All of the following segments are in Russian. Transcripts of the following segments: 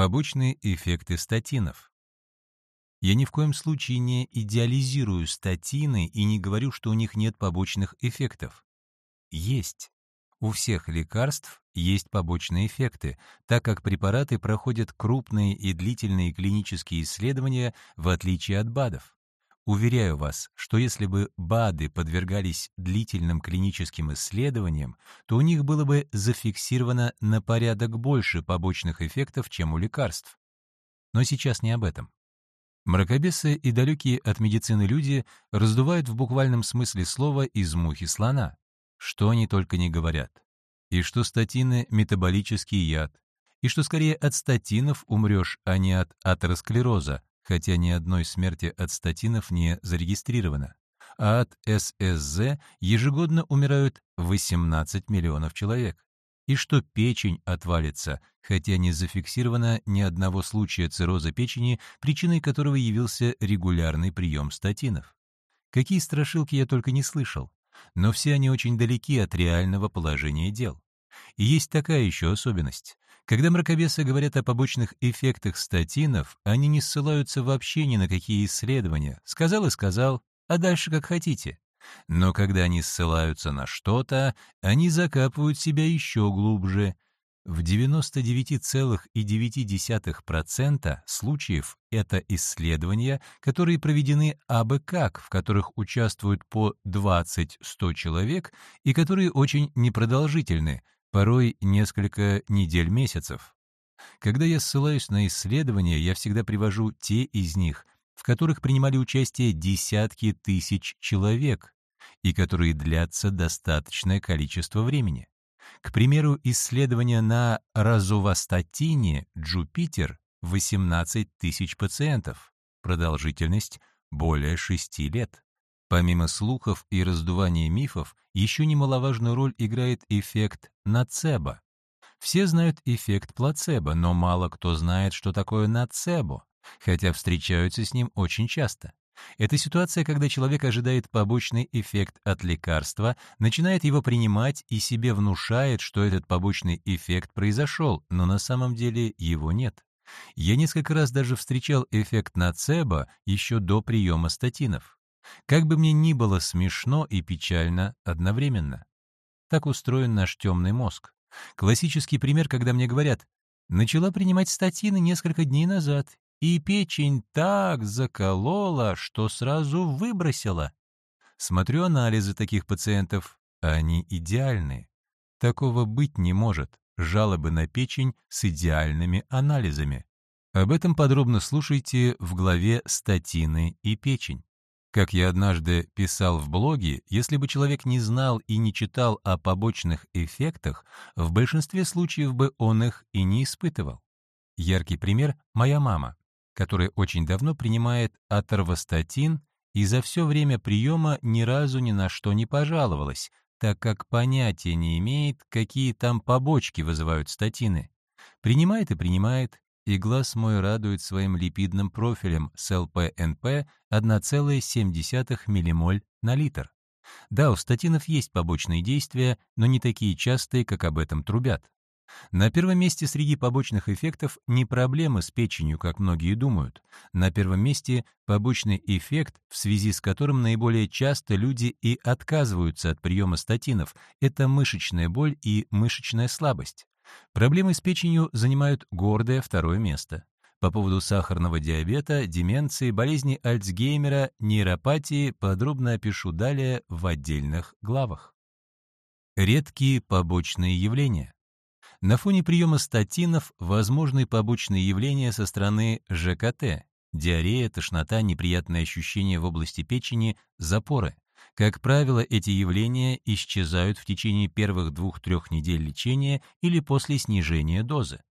Побочные эффекты статинов. Я ни в коем случае не идеализирую статины и не говорю, что у них нет побочных эффектов. Есть. У всех лекарств есть побочные эффекты, так как препараты проходят крупные и длительные клинические исследования в отличие от БАДов. Уверяю вас, что если бы БАДы подвергались длительным клиническим исследованиям, то у них было бы зафиксировано на порядок больше побочных эффектов, чем у лекарств. Но сейчас не об этом. Мракобесы и далекие от медицины люди раздувают в буквальном смысле слова из мухи слона. Что они только не говорят. И что статины — метаболический яд, и что скорее от статинов умрешь, а не от атеросклероза, хотя ни одной смерти от статинов не зарегистрировано. А от ССЗ ежегодно умирают 18 миллионов человек. И что печень отвалится, хотя не зафиксировано ни одного случая цирроза печени, причиной которого явился регулярный прием статинов. Какие страшилки я только не слышал, но все они очень далеки от реального положения дел. И есть такая еще особенность. Когда мракобесы говорят о побочных эффектах статинов, они не ссылаются вообще ни на какие исследования. Сказал и сказал, а дальше как хотите. Но когда они ссылаются на что-то, они закапывают себя еще глубже. В 99,9% случаев это исследования, которые проведены абы как, в которых участвуют по 20-100 человек и которые очень непродолжительны, порой несколько недель-месяцев. Когда я ссылаюсь на исследования, я всегда привожу те из них, в которых принимали участие десятки тысяч человек и которые длятся достаточное количество времени. К примеру, исследование на розовостатине Джупитер 18 тысяч пациентов, продолжительность более 6 лет. Помимо слухов и раздувания мифов, еще немаловажную роль играет эффект нацебо. Все знают эффект плацебо, но мало кто знает, что такое нацебо, хотя встречаются с ним очень часто. Это ситуация, когда человек ожидает побочный эффект от лекарства, начинает его принимать и себе внушает, что этот побочный эффект произошел, но на самом деле его нет. Я несколько раз даже встречал эффект нацебо еще до приема статинов. Как бы мне ни было смешно и печально одновременно. Так устроен наш темный мозг. Классический пример, когда мне говорят, начала принимать статины несколько дней назад, и печень так заколола, что сразу выбросила. Смотрю анализы таких пациентов, они идеальны. Такого быть не может, жалобы на печень с идеальными анализами. Об этом подробно слушайте в главе «Статины и печень». Как я однажды писал в блоге, если бы человек не знал и не читал о побочных эффектах, в большинстве случаев бы он их и не испытывал. Яркий пример — моя мама, которая очень давно принимает аторвостатин и за все время приема ни разу ни на что не пожаловалась, так как понятия не имеет, какие там побочки вызывают статины. Принимает и принимает, и глаз мой радует своим липидным профилем с ЛПНП 1,7 ммоль на литр. Да, у статинов есть побочные действия, но не такие частые, как об этом трубят. На первом месте среди побочных эффектов не проблемы с печенью, как многие думают. На первом месте побочный эффект, в связи с которым наиболее часто люди и отказываются от приема статинов, это мышечная боль и мышечная слабость. Проблемы с печенью занимают гордое второе место. По поводу сахарного диабета, деменции, болезни Альцгеймера, нейропатии подробно опишу далее в отдельных главах. Редкие побочные явления. На фоне приема статинов возможны побочные явления со стороны ЖКТ – диарея, тошнота, неприятные ощущения в области печени, запоры. Как правило, эти явления исчезают в течение первых двух-трех недель лечения или после снижения дозы.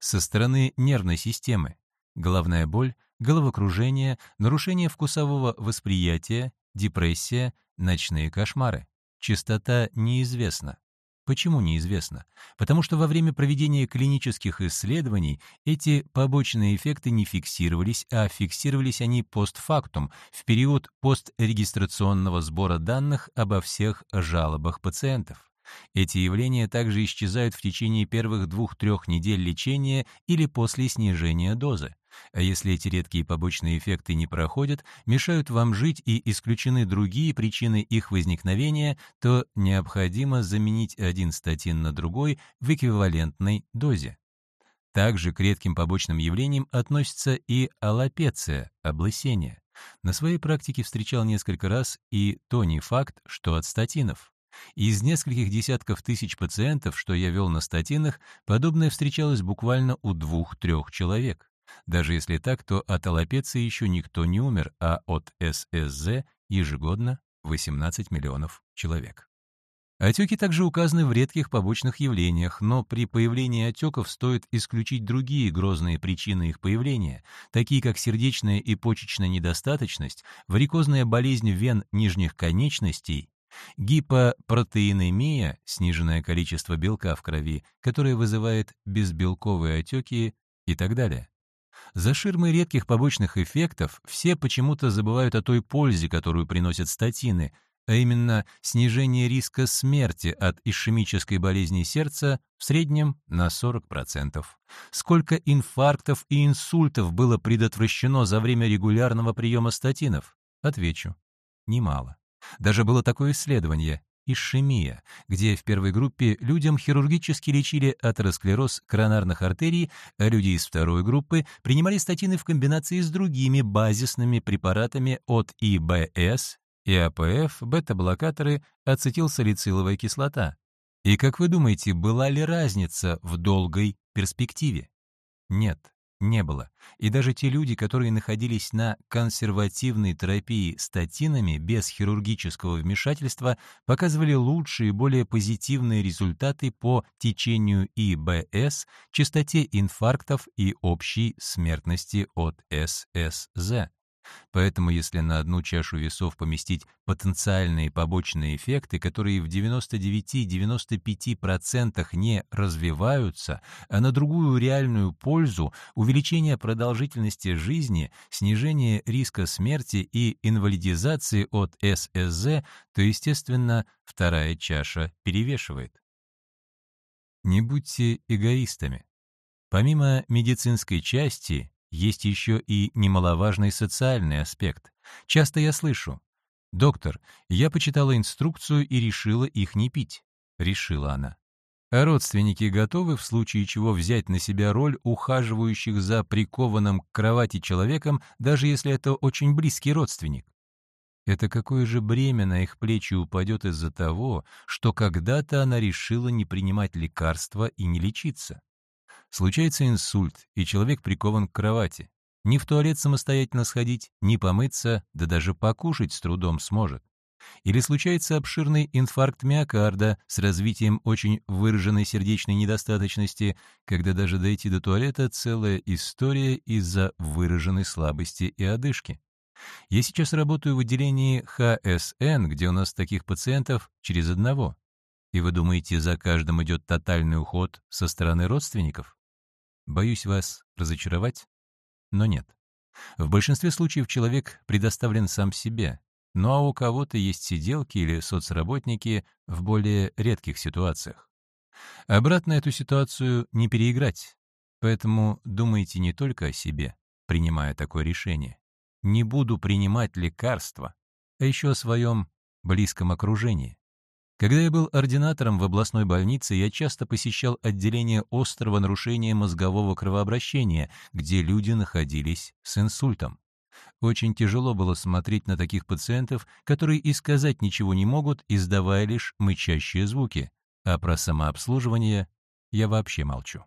Со стороны нервной системы головная боль, головокружение, нарушение вкусового восприятия, депрессия, ночные кошмары. Частота неизвестна. Почему неизвестно? Потому что во время проведения клинических исследований эти побочные эффекты не фиксировались, а фиксировались они постфактум, в период пострегистрационного сбора данных обо всех жалобах пациентов. Эти явления также исчезают в течение первых двух-трех недель лечения или после снижения дозы. А если эти редкие побочные эффекты не проходят, мешают вам жить и исключены другие причины их возникновения, то необходимо заменить один статин на другой в эквивалентной дозе. Также к редким побочным явлениям относится и аллопеция, облысение. На своей практике встречал несколько раз и то не факт, что от статинов. Из нескольких десятков тысяч пациентов, что я вел на статинах, подобное встречалось буквально у двух-трех человек. Даже если так, то от аллопеции еще никто не умер, а от ССЗ ежегодно 18 миллионов человек. Отеки также указаны в редких побочных явлениях, но при появлении отеков стоит исключить другие грозные причины их появления, такие как сердечная и почечная недостаточность, варикозная болезнь вен нижних конечностей, гипопротеинемия, сниженное количество белка в крови, которое вызывает безбелковые отеки и так далее. За ширмой редких побочных эффектов все почему-то забывают о той пользе, которую приносят статины, а именно снижение риска смерти от ишемической болезни сердца в среднем на 40%. Сколько инфарктов и инсультов было предотвращено за время регулярного приема статинов? Отвечу, немало. Даже было такое исследование ишемия, где в первой группе людям хирургически лечили атеросклероз коронарных артерий, а люди из второй группы принимали статины в комбинации с другими базисными препаратами от ИБС, ИАПФ, бета-блокаторы, ацетилсалициловая кислота. И как вы думаете, была ли разница в долгой перспективе? Нет не было. И даже те люди, которые находились на консервативной терапии статинами без хирургического вмешательства, показывали лучшие более позитивные результаты по течению ИБС, частоте инфарктов и общей смертности от ССЗ. Поэтому если на одну чашу весов поместить потенциальные побочные эффекты, которые в 99-95% не развиваются, а на другую реальную пользу, увеличение продолжительности жизни, снижение риска смерти и инвалидизации от ССЗ, то, естественно, вторая чаша перевешивает. Не будьте эгоистами. Помимо медицинской части, есть еще и немаловажный социальный аспект. Часто я слышу, «Доктор, я почитала инструкцию и решила их не пить». Решила она. А родственники готовы в случае чего взять на себя роль ухаживающих за прикованным к кровати человеком, даже если это очень близкий родственник? Это какое же бремя на их плечи упадет из-за того, что когда-то она решила не принимать лекарства и не лечиться? Случается инсульт, и человек прикован к кровати. Ни в туалет самостоятельно сходить, ни помыться, да даже покушать с трудом сможет. Или случается обширный инфаркт миокарда с развитием очень выраженной сердечной недостаточности, когда даже дойти до туалета целая история из-за выраженной слабости и одышки. Я сейчас работаю в отделении ХСН, где у нас таких пациентов через одного. И вы думаете, за каждым идет тотальный уход со стороны родственников? Боюсь вас разочаровать, но нет. В большинстве случаев человек предоставлен сам себе, ну а у кого-то есть сиделки или соцработники в более редких ситуациях. Обратно эту ситуацию не переиграть, поэтому думайте не только о себе, принимая такое решение. Не буду принимать лекарства, а еще о своем близком окружении. Когда я был ординатором в областной больнице, я часто посещал отделение острого нарушения мозгового кровообращения, где люди находились с инсультом. Очень тяжело было смотреть на таких пациентов, которые и сказать ничего не могут, издавая лишь мычащие звуки. А про самообслуживание я вообще молчу.